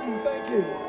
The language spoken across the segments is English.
Thank you.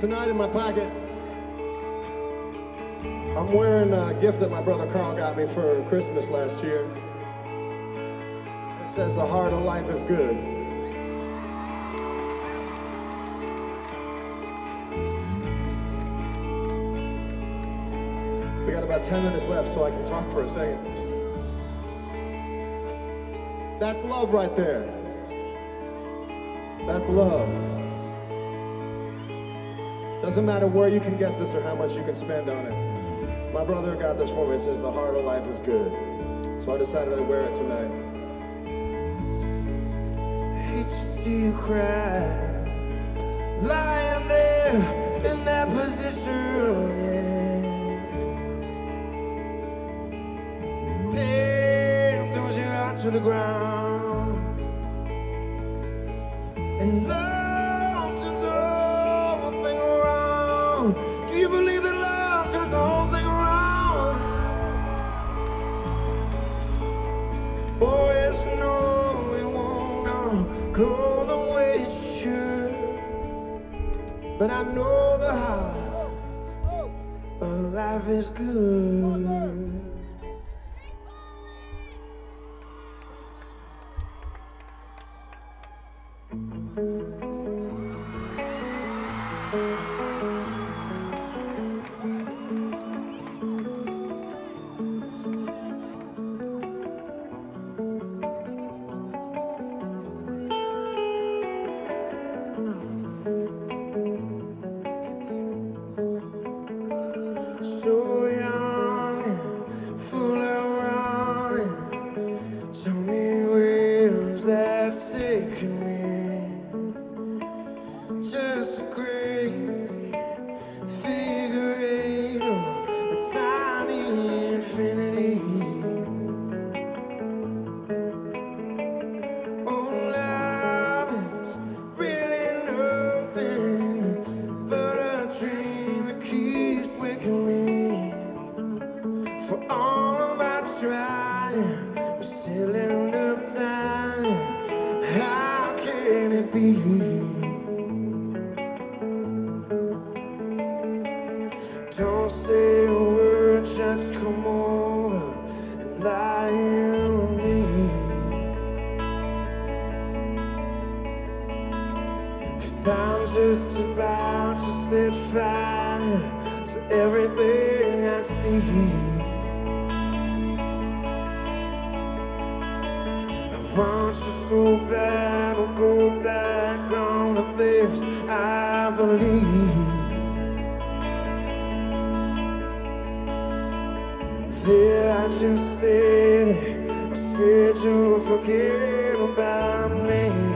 Tonight in my pocket, I'm wearing a gift that my brother Carl got me for Christmas last year. It says, The heart of life is good. We got about 10 minutes left, so I can talk for a second. That's love right there. That's love. Doesn't matter where you can get this or how much you can spend on it. My brother got this for me. It says, The heart of life is good. So I decided I'd wear it tonight. I hate to see you cry. Lying there in that position, yeah. Pain throws you out to the ground. And love But I know the heart of life is good. Be? Don't say a word, just come over and lie here with me. Cause I'm just about to set fire to everything I see. I want you so bad, believe. There I just said it, I'm scared you'll forget about me.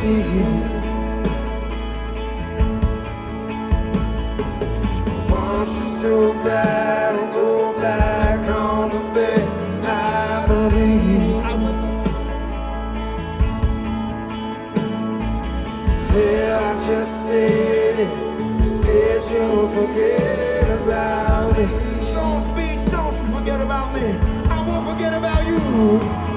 see you. I want you so bad, I'll go back on the bed. I believe. There I just said it, scared you'll forget about me. Don't speak, don't you forget about me. I won't forget about you.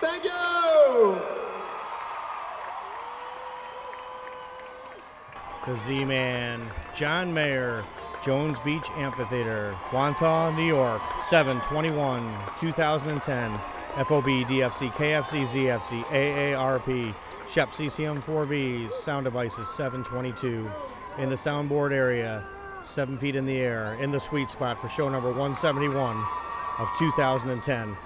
Thank you. The Z-Man, John Mayer, Jones Beach Amphitheater, Wantagh, New York, 721 2010. FOB, DFC, KFC, ZFC, AARP, Shep CCM4V, sound devices 722. In the soundboard area, 7 feet in the air, in the sweet spot for show number 171 of 2010.